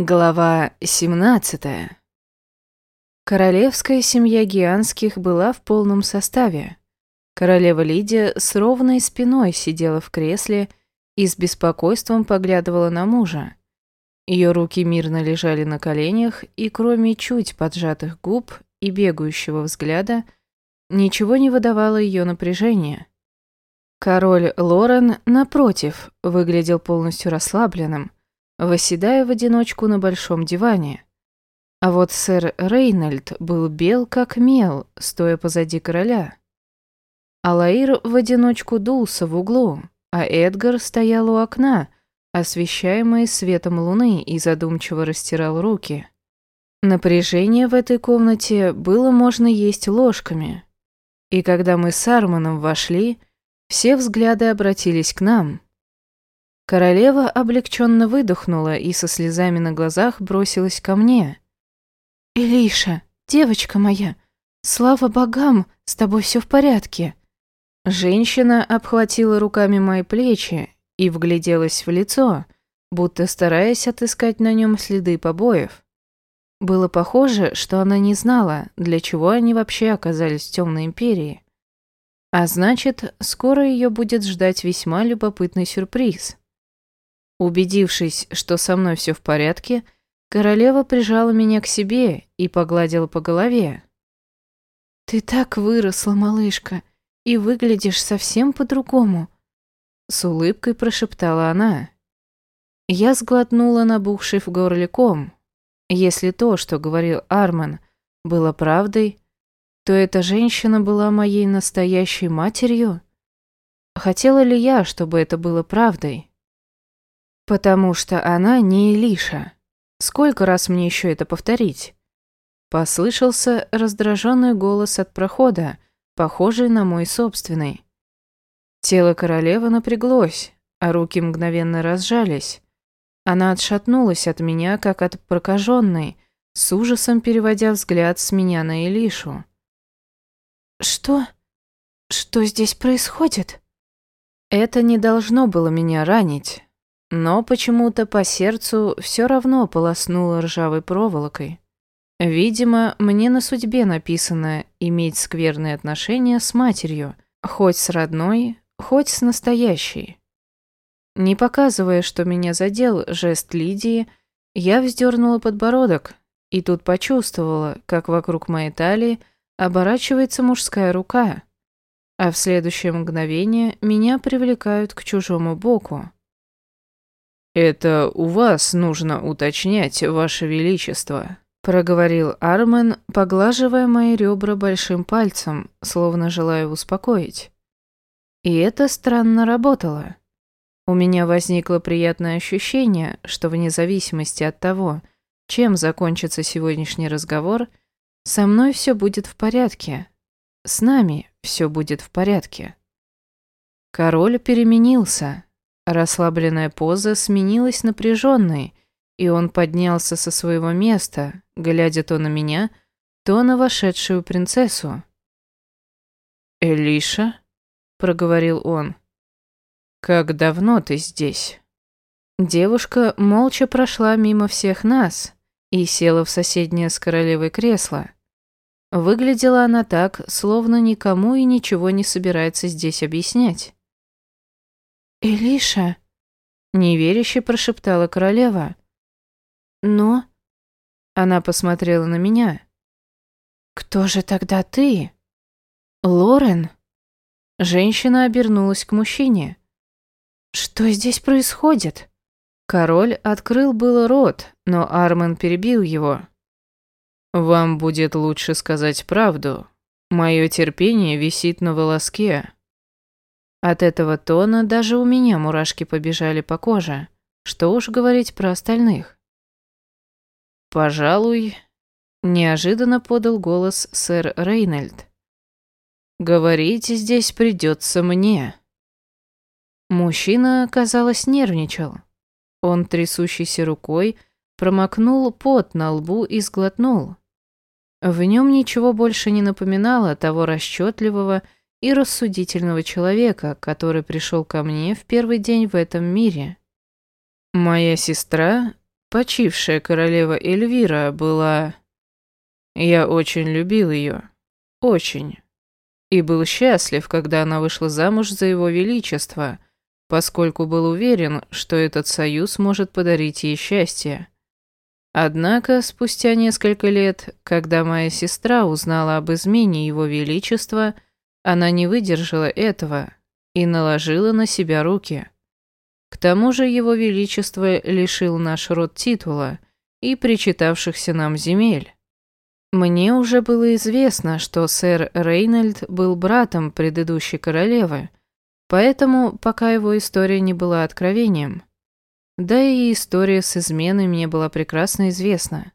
Глава 17. Королевская семья Гианских была в полном составе. Королева Лидия с ровной спиной сидела в кресле и с беспокойством поглядывала на мужа. Ее руки мирно лежали на коленях, и кроме чуть поджатых губ и бегающего взгляда, ничего не выдавало ее напряжения. Король Лорен, напротив, выглядел полностью расслабленным – восседая в одиночку на большом диване. А вот сэр Рейнольд был бел как мел, стоя позади короля. Алаир в одиночку дулся в углу, а Эдгар стоял у окна, освещаемый светом луны, и задумчиво растирал руки. Напряжение в этой комнате было можно есть ложками. И когда мы с Арманом вошли, все взгляды обратились к нам — Королева облегченно выдохнула и со слезами на глазах бросилась ко мне. «Илиша, девочка моя, слава богам, с тобой все в порядке». Женщина обхватила руками мои плечи и вгляделась в лицо, будто стараясь отыскать на нем следы побоев. Было похоже, что она не знала, для чего они вообще оказались в Темной Империи. А значит, скоро ее будет ждать весьма любопытный сюрприз. Убедившись, что со мной все в порядке, королева прижала меня к себе и погладила по голове. «Ты так выросла, малышка, и выглядишь совсем по-другому», — с улыбкой прошептала она. Я сглотнула набухший в горле ком. Если то, что говорил Арман, было правдой, то эта женщина была моей настоящей матерью? Хотела ли я, чтобы это было правдой? Потому что она не Илиша. Сколько раз мне еще это повторить? Послышался раздраженный голос от прохода, похожий на мой собственный. Тело королевы напряглось, а руки мгновенно разжались. Она отшатнулась от меня, как от прокаженной, с ужасом переводя взгляд с меня на Илишу. «Что? Что здесь происходит?» Это не должно было меня ранить. Но почему-то по сердцу все равно полоснуло ржавой проволокой. Видимо, мне на судьбе написано иметь скверные отношения с матерью, хоть с родной, хоть с настоящей. Не показывая, что меня задел жест Лидии, я вздернула подбородок и тут почувствовала, как вокруг моей талии оборачивается мужская рука, а в следующее мгновение меня привлекают к чужому боку. «Это у вас нужно уточнять, Ваше Величество», — проговорил Армен, поглаживая мои ребра большим пальцем, словно желая успокоить. И это странно работало. У меня возникло приятное ощущение, что вне зависимости от того, чем закончится сегодняшний разговор, со мной все будет в порядке. С нами все будет в порядке. Король переменился. Расслабленная поза сменилась напряженной, и он поднялся со своего места, глядя то на меня, то на вошедшую принцессу. «Элиша?» — проговорил он. «Как давно ты здесь?» Девушка молча прошла мимо всех нас и села в соседнее с королевой кресло. Выглядела она так, словно никому и ничего не собирается здесь объяснять. «Элиша», — неверяще прошептала королева. «Но...» Она посмотрела на меня. «Кто же тогда ты?» «Лорен?» Женщина обернулась к мужчине. «Что здесь происходит?» Король открыл было рот, но Армен перебил его. «Вам будет лучше сказать правду. Мое терпение висит на волоске. От этого тона даже у меня мурашки побежали по коже. Что уж говорить про остальных. «Пожалуй», — неожиданно подал голос сэр Рейнольд. «Говорить здесь придется мне». Мужчина, казалось, нервничал. Он трясущейся рукой промокнул пот на лбу и сглотнул. В нем ничего больше не напоминало того расчетливого и рассудительного человека, который пришел ко мне в первый день в этом мире. Моя сестра почившая королева Эльвира была... Я очень любил ее. Очень. И был счастлив, когда она вышла замуж за его величество, поскольку был уверен, что этот союз может подарить ей счастье. Однако, спустя несколько лет, когда моя сестра узнала об измене его величества, она не выдержала этого и наложила на себя руки. К тому же его величество лишил наш род титула и причитавшихся нам земель. Мне уже было известно, что сэр Рейнольд был братом предыдущей королевы, поэтому пока его история не была откровением. Да и история с изменой мне была прекрасно известна.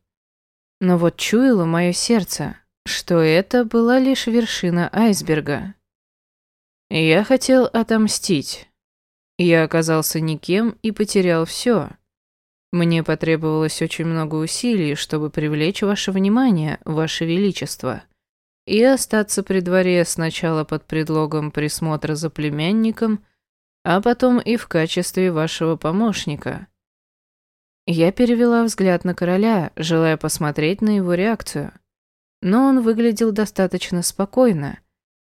Но вот чуяло мое сердце, что это была лишь вершина айсберга. Я хотел отомстить. Я оказался никем и потерял все. Мне потребовалось очень много усилий, чтобы привлечь ваше внимание, ваше величество, и остаться при дворе сначала под предлогом присмотра за племянником, а потом и в качестве вашего помощника. Я перевела взгляд на короля, желая посмотреть на его реакцию. Но он выглядел достаточно спокойно,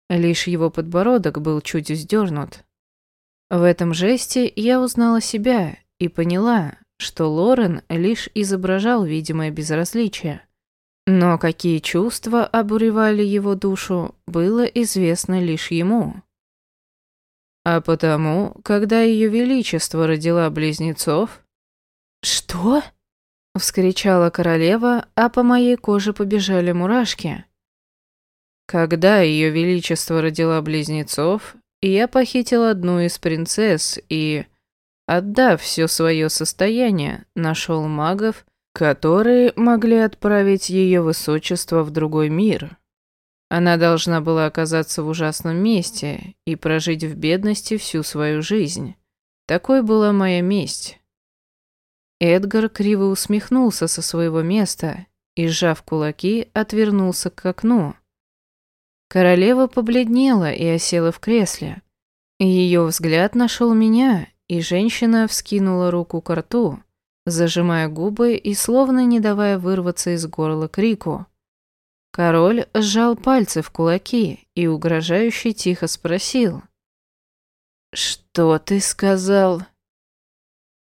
лишь его подбородок был чуть сдернут. В этом жесте я узнала себя и поняла, что Лорен лишь изображал видимое безразличие. Но какие чувства обуревали его душу, было известно лишь ему. А потому, когда ее величество родила близнецов... «Что?» — вскричала королева, а по моей коже побежали мурашки. Когда ее величество родила близнецов, я похитил одну из принцесс и, отдав все свое состояние, нашел магов, которые могли отправить ее высочество в другой мир. Она должна была оказаться в ужасном месте и прожить в бедности всю свою жизнь. Такой была моя месть. Эдгар криво усмехнулся со своего места и, сжав кулаки, отвернулся к окну. Королева побледнела и осела в кресле. Ее взгляд нашел меня, и женщина вскинула руку к рту, зажимая губы и словно не давая вырваться из горла крику. Король сжал пальцы в кулаки и угрожающе тихо спросил. «Что ты сказал?»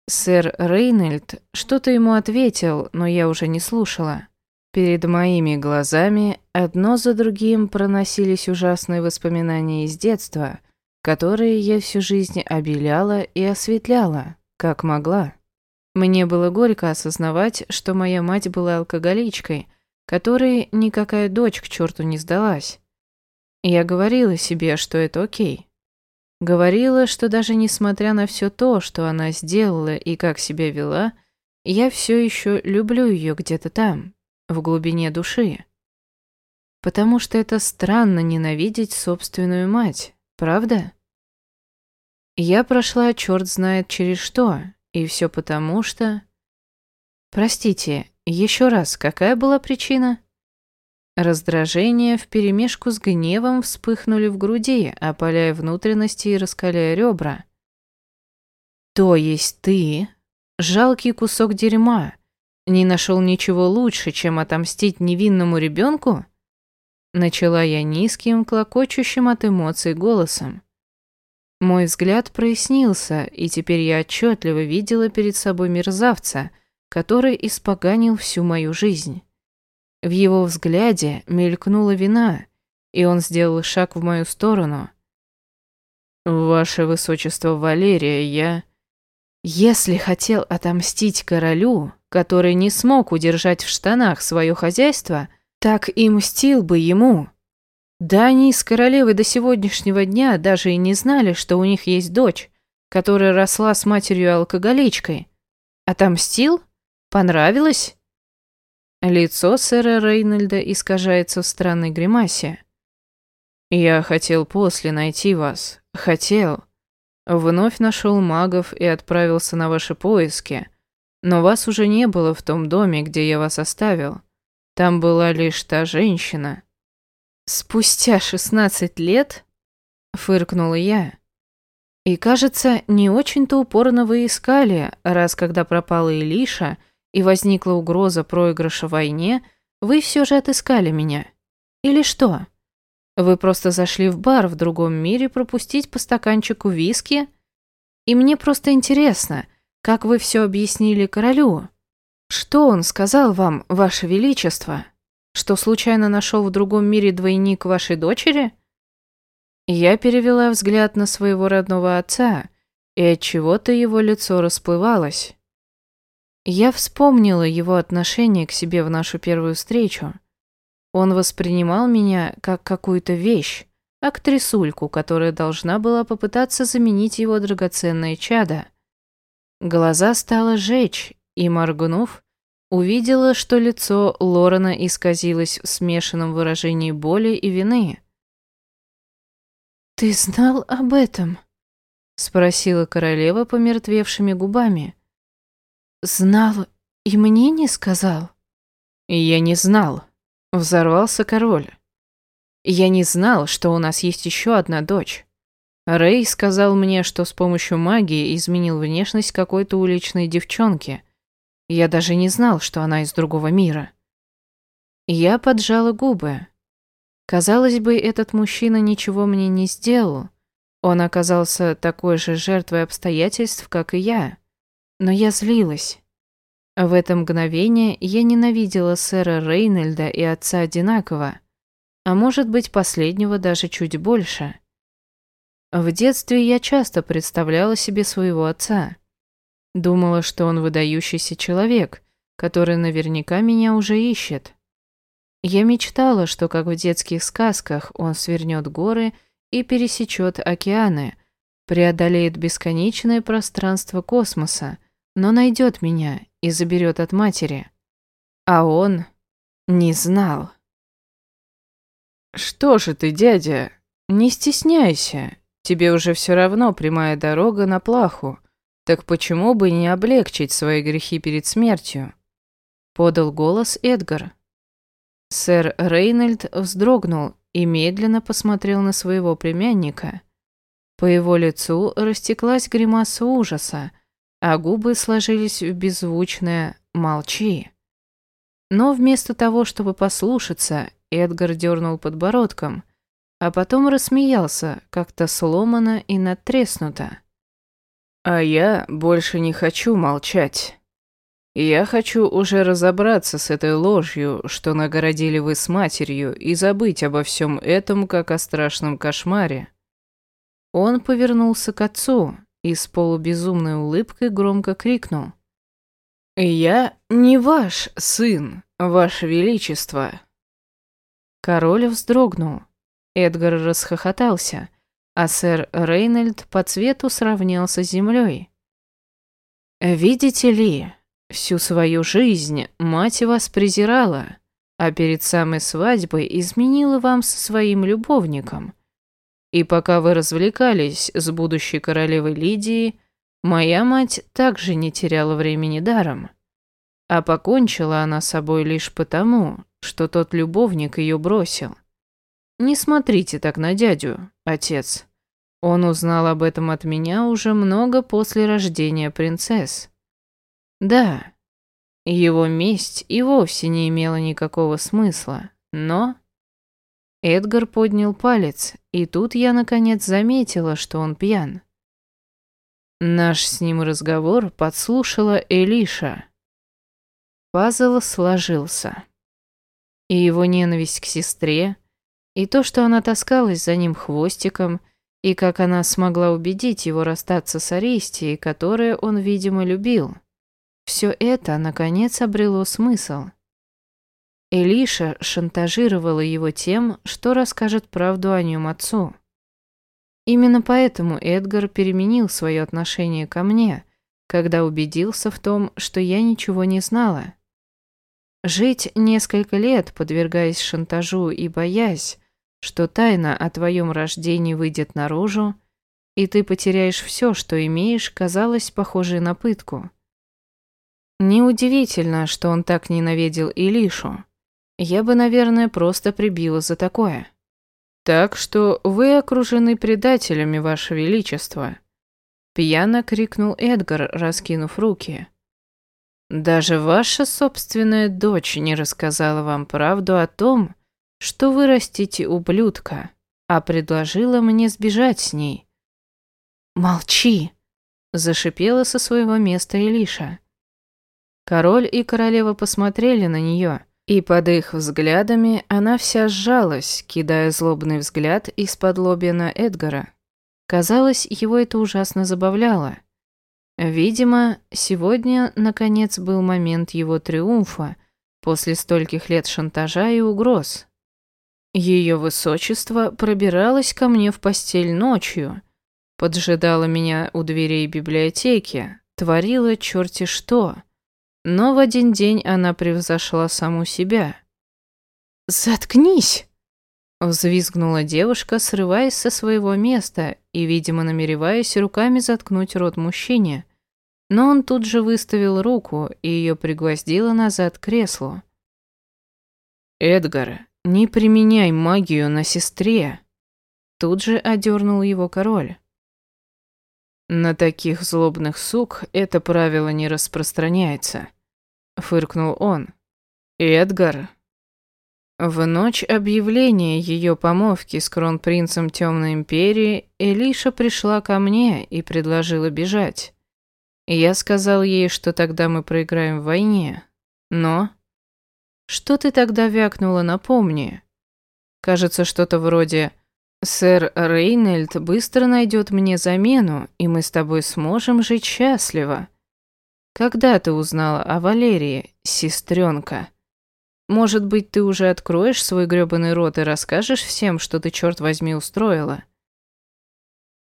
Сэр Рейнольд что-то ему ответил, но я уже не слушала. Перед моими глазами одно за другим проносились ужасные воспоминания из детства, которые я всю жизнь обеляла и осветляла, как могла. Мне было горько осознавать, что моя мать была алкоголичкой, которой никакая дочь к черту не сдалась. Я говорила себе, что это окей. Говорила, что даже несмотря на все то, что она сделала и как себя вела, я все еще люблю ее где-то там, в глубине души. Потому что это странно ненавидеть собственную мать, правда? Я прошла черт знает через что, и все потому что... Простите, еще раз, какая была причина? Раздражение вперемешку с гневом вспыхнули в груди, опаляя внутренности и раскаляя ребра. То есть ты, жалкий кусок дерьма, не нашел ничего лучше, чем отомстить невинному ребенку? Начала я низким, клокочущим от эмоций голосом. Мой взгляд прояснился, и теперь я отчетливо видела перед собой мерзавца, который испоганил всю мою жизнь. В его взгляде мелькнула вина, и он сделал шаг в мою сторону. «Ваше высочество Валерия, я...» Если хотел отомстить королю, который не смог удержать в штанах свое хозяйство, так и мстил бы ему. Да они с королевой до сегодняшнего дня даже и не знали, что у них есть дочь, которая росла с матерью-алкоголичкой. Отомстил? Понравилось? Лицо сэра Рейнольда искажается в странной гримасе. «Я хотел после найти вас. Хотел. Вновь нашел магов и отправился на ваши поиски. Но вас уже не было в том доме, где я вас оставил. Там была лишь та женщина. Спустя шестнадцать лет? Фыркнула я. И кажется, не очень-то упорно вы искали, раз когда пропала Илиша, и возникла угроза проигрыша в войне, вы все же отыскали меня. Или что? Вы просто зашли в бар в другом мире пропустить по стаканчику виски? И мне просто интересно, как вы все объяснили королю? Что он сказал вам, ваше величество? Что случайно нашел в другом мире двойник вашей дочери? Я перевела взгляд на своего родного отца, и от чего-то его лицо расплывалось. Я вспомнила его отношение к себе в нашу первую встречу. Он воспринимал меня как какую-то вещь, актрисульку, которая должна была попытаться заменить его драгоценное чадо. Глаза стало жечь, и, моргнув, увидела, что лицо Лорена исказилось в смешанном выражении боли и вины. «Ты знал об этом?» — спросила королева помертвевшими губами. «Знал и мне не сказал?» «Я не знал», — взорвался король. «Я не знал, что у нас есть еще одна дочь. Рэй сказал мне, что с помощью магии изменил внешность какой-то уличной девчонки. Я даже не знал, что она из другого мира». Я поджала губы. Казалось бы, этот мужчина ничего мне не сделал. Он оказался такой же жертвой обстоятельств, как и я. Но я злилась. В это мгновение я ненавидела сэра Рейнольда и отца одинаково, а может быть, последнего даже чуть больше. В детстве я часто представляла себе своего отца. Думала, что он выдающийся человек, который наверняка меня уже ищет. Я мечтала, что, как в детских сказках, он свернет горы и пересечет океаны, преодолеет бесконечное пространство космоса, но найдет меня и заберет от матери. А он не знал. «Что же ты, дядя? Не стесняйся. Тебе уже все равно прямая дорога на плаху. Так почему бы не облегчить свои грехи перед смертью?» Подал голос Эдгар. Сэр Рейнольд вздрогнул и медленно посмотрел на своего племянника. По его лицу растеклась гримаса ужаса, а губы сложились в беззвучное «молчи». Но вместо того, чтобы послушаться, Эдгар дернул подбородком, а потом рассмеялся, как-то сломано и надтреснуто. «А я больше не хочу молчать». Я хочу уже разобраться с этой ложью, что нагородили вы с матерью, и забыть обо всем этом, как о страшном кошмаре». Он повернулся к отцу и с полубезумной улыбкой громко крикнул. «Я не ваш сын, ваше величество!» Король вздрогнул. Эдгар расхохотался, а сэр Рейнольд по цвету сравнялся с землей. «Видите ли, Всю свою жизнь мать вас презирала, а перед самой свадьбой изменила вам со своим любовником. И пока вы развлекались с будущей королевой Лидией, моя мать также не теряла времени даром. А покончила она собой лишь потому, что тот любовник ее бросил. Не смотрите так на дядю, отец. Он узнал об этом от меня уже много после рождения принцесс. Да, его месть и вовсе не имела никакого смысла, но... Эдгар поднял палец, и тут я наконец заметила, что он пьян. Наш с ним разговор подслушала Элиша. Пазл сложился. И его ненависть к сестре, и то, что она таскалась за ним хвостиком, и как она смогла убедить его расстаться с Аристией, которую он, видимо, любил – все это, наконец, обрело смысл. Элиша шантажировала его тем, что расскажет правду о нем отцу. Именно поэтому Эдгар переменил свое отношение ко мне, когда убедился в том, что я ничего не знала. Жить несколько лет, подвергаясь шантажу и боясь, что тайна о твоем рождении выйдет наружу, и ты потеряешь все, что имеешь, казалось похожей на пытку. Неудивительно, что он так ненавидел Илишу. Я бы, наверное, просто прибила за такое. Так что вы окружены предателями, ваше величество. Пьяно крикнул Эдгар, раскинув руки. Даже ваша собственная дочь не рассказала вам правду о том, что вы растите ублюдка, а предложила мне сбежать с ней. «Молчи!» – зашипела со своего места Илиша. Король и королева посмотрели на нее, и под их взглядами она вся сжалась, кидая злобный взгляд из-под лобья на Эдгара. Казалось, его это ужасно забавляло. Видимо, сегодня, наконец, был момент его триумфа после стольких лет шантажа и угроз. Ее высочество пробиралось ко мне в постель ночью, поджидала меня у дверей библиотеки, творила черти что. Но в один день она превзошла саму себя. «Заткнись!» Взвизгнула девушка, срываясь со своего места и, видимо, намереваясь руками заткнуть рот мужчине. Но он тут же выставил руку и ее пригвоздило назад к креслу. «Эдгар, не применяй магию на сестре!» Тут же одернул его король. «На таких злобных сук это правило не распространяется», — фыркнул он. «Эдгар, в ночь объявления ее помолвки с кронпринцем Темной Империи Элиша пришла ко мне и предложила бежать. Я сказал ей, что тогда мы проиграем в войне. Но... Что ты тогда вякнула, напомни. Кажется, что-то вроде «Сэр Рейнольд быстро найдет мне замену, и мы с тобой сможем жить счастливо». Когда ты узнала о Валерии, сестренка? Может быть, ты уже откроешь свой грёбаный рот и расскажешь всем, что ты, черт возьми, устроила?»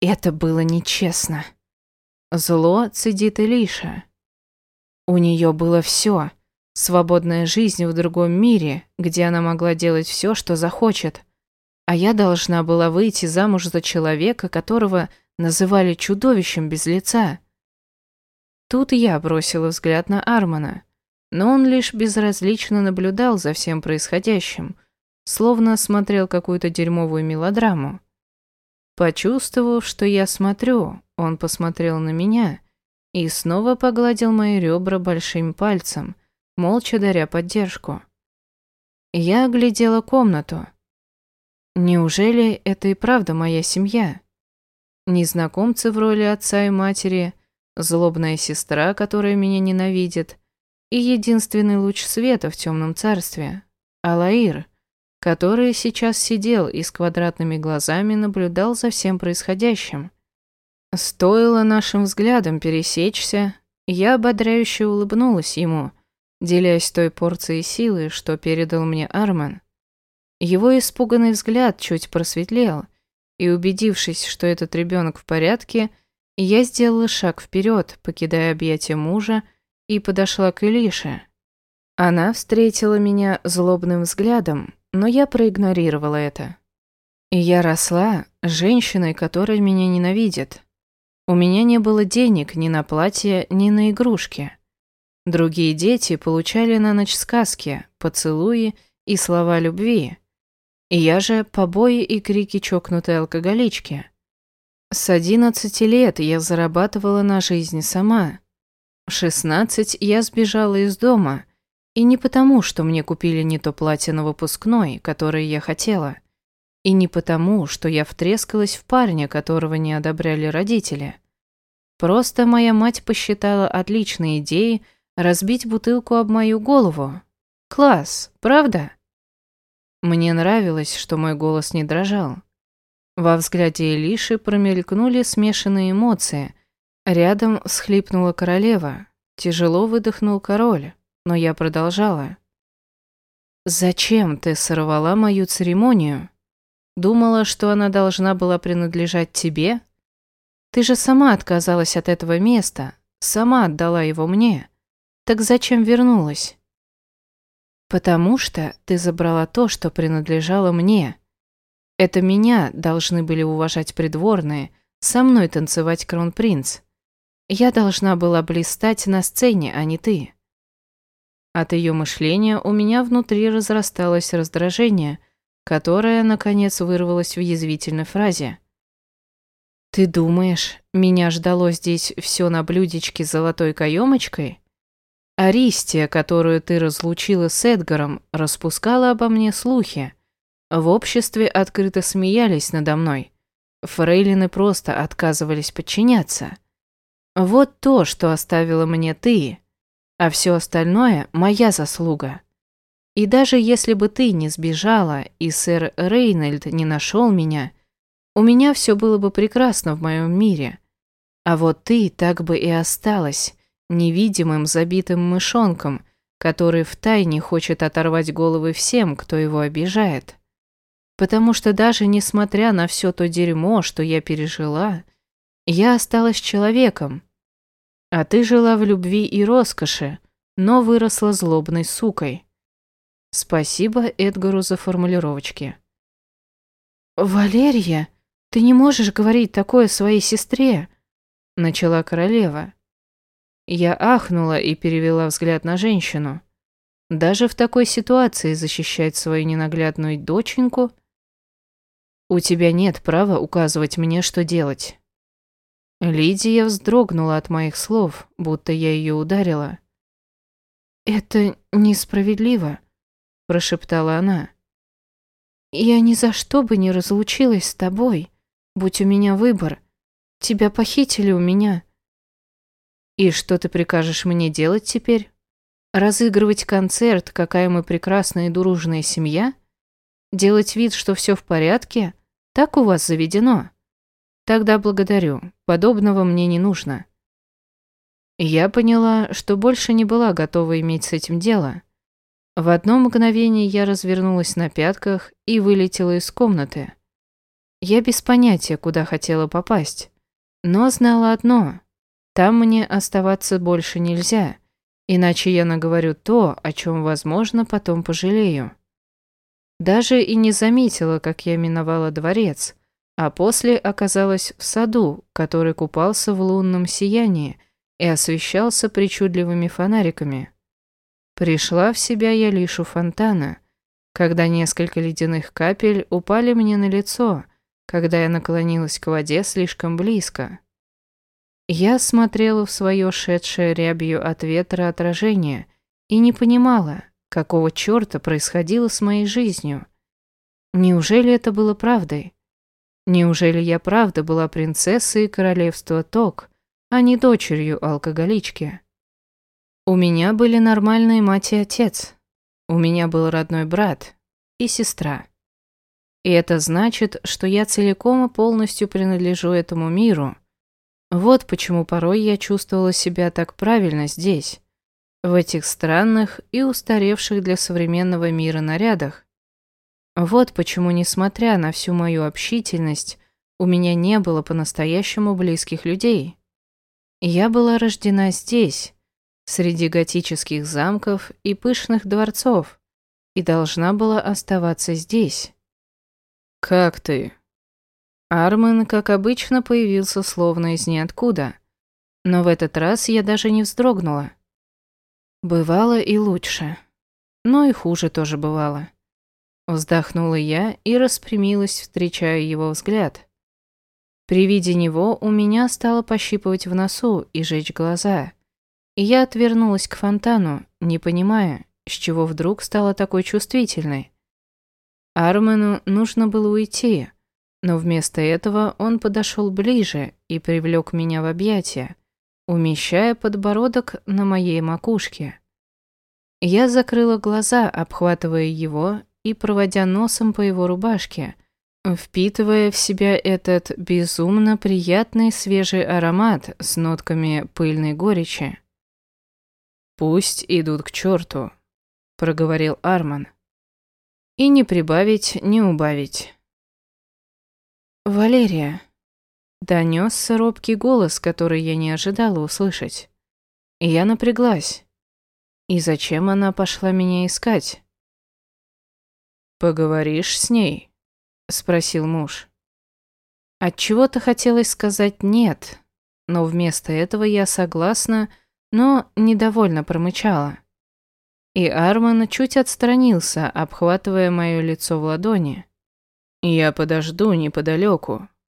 «Это было нечестно». Зло цедит Илиша. У нее было все: Свободная жизнь в другом мире, где она могла делать все, что захочет. А я должна была выйти замуж за человека, которого называли чудовищем без лица. Тут я бросила взгляд на Армана но он лишь безразлично наблюдал за всем происходящим, словно смотрел какую-то дерьмовую мелодраму. Почувствовав, что я смотрю, он посмотрел на меня и снова погладил мои ребра большим пальцем, молча даря поддержку. Я оглядела комнату. Неужели это и правда моя семья? Незнакомцы в роли отца и матери, злобная сестра, которая меня ненавидит, и единственный луч света в темном царстве – Алаир, который сейчас сидел и с квадратными глазами наблюдал за всем происходящим. Стоило нашим взглядом пересечься, я ободряюще улыбнулась ему, делясь той порцией силы, что передал мне Арман. Его испуганный взгляд чуть просветлел, и убедившись, что этот ребенок в порядке, я сделала шаг вперед, покидая объятия мужа, и подошла к Илише. Она встретила меня злобным взглядом, но я проигнорировала это. И я росла женщиной, которая меня ненавидит. У меня не было денег ни на платье, ни на игрушки. Другие дети получали на ночь сказки, поцелуи и слова любви. И я же побои и крики чокнутой алкоголички. С одиннадцати лет я зарабатывала на жизнь сама. В 16 я сбежала из дома. И не потому, что мне купили не то платье на выпускной, которое я хотела. И не потому, что я втрескалась в парня, которого не одобряли родители. Просто моя мать посчитала отличной идеей разбить бутылку об мою голову. Класс, правда? Мне нравилось, что мой голос не дрожал. Во взгляде Элиши промелькнули смешанные эмоции, Рядом всхлипнула королева. Тяжело выдохнул король, но я продолжала. «Зачем ты сорвала мою церемонию? Думала, что она должна была принадлежать тебе? Ты же сама отказалась от этого места, сама отдала его мне. Так зачем вернулась?» «Потому что ты забрала то, что принадлежало мне. Это меня должны были уважать придворные, со мной танцевать кронпринц. Я должна была блистать на сцене, а не ты. От ее мышления у меня внутри разрасталось раздражение, которое, наконец, вырвалось в язвительной фразе. «Ты думаешь, меня ждало здесь все на блюдечке с золотой каемочкой? Аристия, которую ты разлучила с Эдгаром, распускала обо мне слухи. В обществе открыто смеялись надо мной. Фрейлины просто отказывались подчиняться. Вот то, что оставила мне ты, а все остальное – моя заслуга. И даже если бы ты не сбежала и сэр Рейнольд не нашел меня, у меня все было бы прекрасно в моем мире. А вот ты так бы и осталась, невидимым забитым мышонком, который втайне хочет оторвать головы всем, кто его обижает. Потому что даже несмотря на все то дерьмо, что я пережила, я осталась человеком. А ты жила в любви и роскоши, но выросла злобной сукой. Спасибо Эдгару за формулировочки. «Валерия, ты не можешь говорить такое своей сестре», — начала королева. Я ахнула и перевела взгляд на женщину. Даже в такой ситуации защищать свою ненаглядную доченьку? У тебя нет права указывать мне, что делать. Лидия вздрогнула от моих слов, будто я ее ударила. «Это несправедливо», – прошептала она. «Я ни за что бы не разлучилась с тобой, будь у меня выбор. Тебя похитили у меня. «И что ты прикажешь мне делать теперь? Разыгрывать концерт, какая мы прекрасная и дружная семья? Делать вид, что все в порядке? Так у вас заведено?» «Тогда благодарю. Подобного мне не нужно». Я поняла, что больше не была готова иметь с этим дело. В одно мгновение я развернулась на пятках и вылетела из комнаты. Я без понятия, куда хотела попасть, но знала одно там мне оставаться больше нельзя, иначе я наговорю то, о чем, возможно, потом пожалею. Даже и не заметила, как я миновала дворец, а после оказалась в саду, который купался в лунном сиянии и освещался причудливыми фонариками. Пришла в себя я лишь у фонтана, когда несколько ледяных капель упали мне на лицо, когда я наклонилась к воде слишком близко. Я смотрела в свое шедшее рябью от ветра отражение и не понимала, какого черта происходило с моей жизнью. Неужели это было правдой? Неужели я правда была принцессой королевства Ток, а не дочерью алкоголички? У меня были нормальные мать и отец. У меня был родной брат и сестра. И это значит, что я целиком и полностью принадлежу этому миру, вот почему порой я чувствовала себя так правильно здесь, в этих странных и устаревших для современного мира нарядах. Вот почему, несмотря на всю мою общительность, у меня не было по-настоящему близких людей. Я была рождена здесь, среди готических замков и пышных дворцов, и должна была оставаться здесь. «Как ты?» Армен, как обычно, появился словно из ниоткуда. Но в этот раз я даже не вздрогнула. Бывало и лучше. Но и хуже тоже бывало. Вздохнула я и распрямилась, встречая его взгляд. При виде него у меня стало пощипывать в носу и жечь глаза. И я отвернулась к фонтану, не понимая, с чего вдруг стала такой чувствительной. Армену нужно было уйти, но вместо этого он подошел ближе и привлек меня в объятия, умещая подбородок на моей макушке. Я закрыла глаза, обхватывая его и проводя носом по его рубашке, впитывая в себя этот безумно приятный свежий аромат с нотками пыльной горечи. «Пусть идут к черту», — проговорил Арман. «И не прибавить, не убавить». «Валерия», — донесся робкий голос, который я не ожидала услышать. Я напряглась. И зачем она пошла меня искать? «Поговоришь с ней?» — спросил муж. Отчего-то хотелось сказать «нет», но вместо этого я согласна, но недовольно промычала. И Арман чуть отстранился, обхватывая мое лицо в ладони. «Я подожду неподалеку», —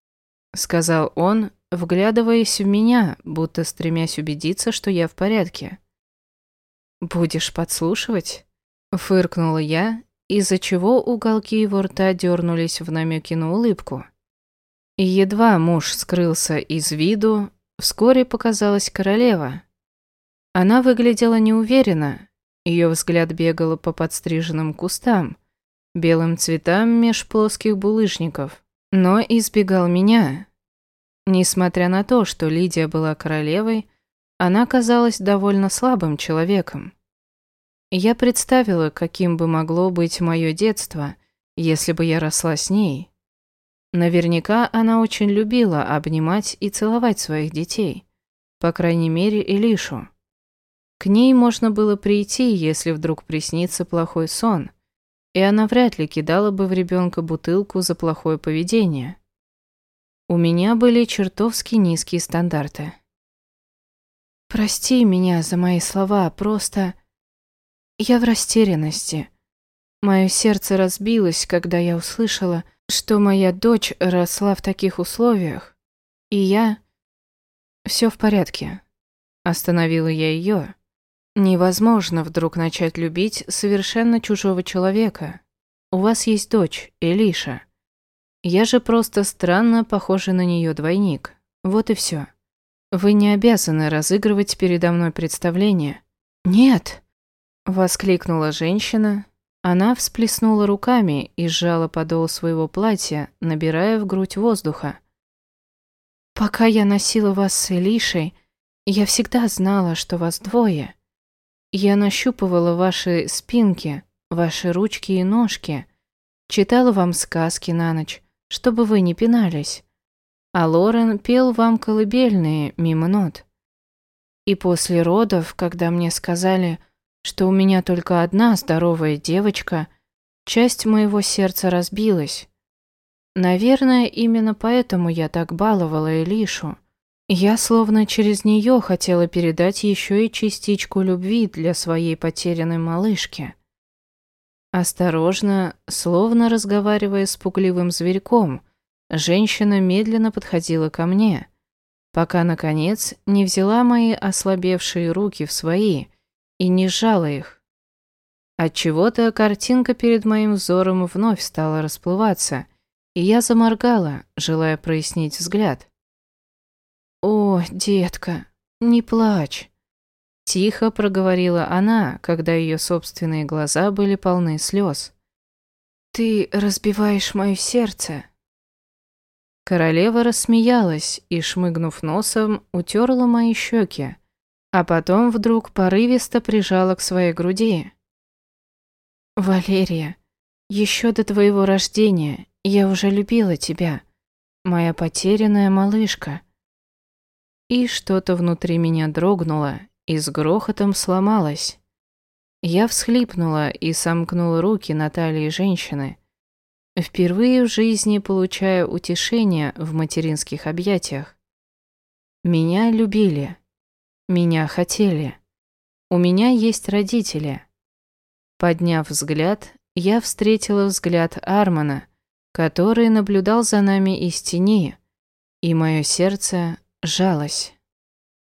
сказал он, вглядываясь в меня, будто стремясь убедиться, что я в порядке. Будешь подслушивать? Фыркнула я, из-за чего уголки его рта дернулись в намеки на улыбку. Едва муж скрылся из виду, вскоре показалась королева. Она выглядела неуверенно, ее взгляд бегал по подстриженным кустам, белым цветам меж плоских булыжников, но избегал меня. Несмотря на то, что Лидия была королевой, она казалась довольно слабым человеком. Я представила, каким бы могло быть мое детство, если бы я росла с ней. Наверняка она очень любила обнимать и целовать своих детей, по крайней мере, Илишу. К ней можно было прийти, если вдруг приснится плохой сон, и она вряд ли кидала бы в ребенка бутылку за плохое поведение. У меня были чертовски низкие стандарты. Прости меня за мои слова, просто... Я в растерянности. Мое сердце разбилось, когда я услышала, что моя дочь росла в таких условиях. И я... Все в порядке. Остановила я ее. Невозможно вдруг начать любить совершенно чужого человека. У вас есть дочь, Элиша. Я же просто странно похожа на нее двойник. Вот и все. Вы не обязаны разыгрывать передо мной представление. Нет, воскликнула женщина. Она всплеснула руками и сжала подол своего платья, набирая в грудь воздуха. Пока я носила вас с Элишей, я всегда знала, что вас двое. Я нащупывала ваши спинки, ваши ручки и ножки, читала вам сказки на ночь, чтобы вы не пинались а Лорен пел вам колыбельные мимо нот. И после родов, когда мне сказали, что у меня только одна здоровая девочка, часть моего сердца разбилась. Наверное, именно поэтому я так баловала Элишу. Я словно через нее хотела передать еще и частичку любви для своей потерянной малышки. Осторожно, словно разговаривая с пугливым зверьком – Женщина медленно подходила ко мне, пока, наконец, не взяла мои ослабевшие руки в свои и не сжала их. Отчего-то картинка перед моим взором вновь стала расплываться, и я заморгала, желая прояснить взгляд. «О, детка, не плачь!» Тихо проговорила она, когда ее собственные глаза были полны слез. «Ты разбиваешь мое сердце!» Королева рассмеялась и, шмыгнув носом, утерла мои щеки, а потом вдруг порывисто прижала к своей груди. «Валерия, еще до твоего рождения я уже любила тебя, моя потерянная малышка». И что-то внутри меня дрогнуло и с грохотом сломалось. Я всхлипнула и сомкнула руки на талии женщины, Впервые в жизни получаю утешение в материнских объятиях. Меня любили. Меня хотели. У меня есть родители. Подняв взгляд, я встретила взгляд Армана, который наблюдал за нами из тени, и мое сердце жалось.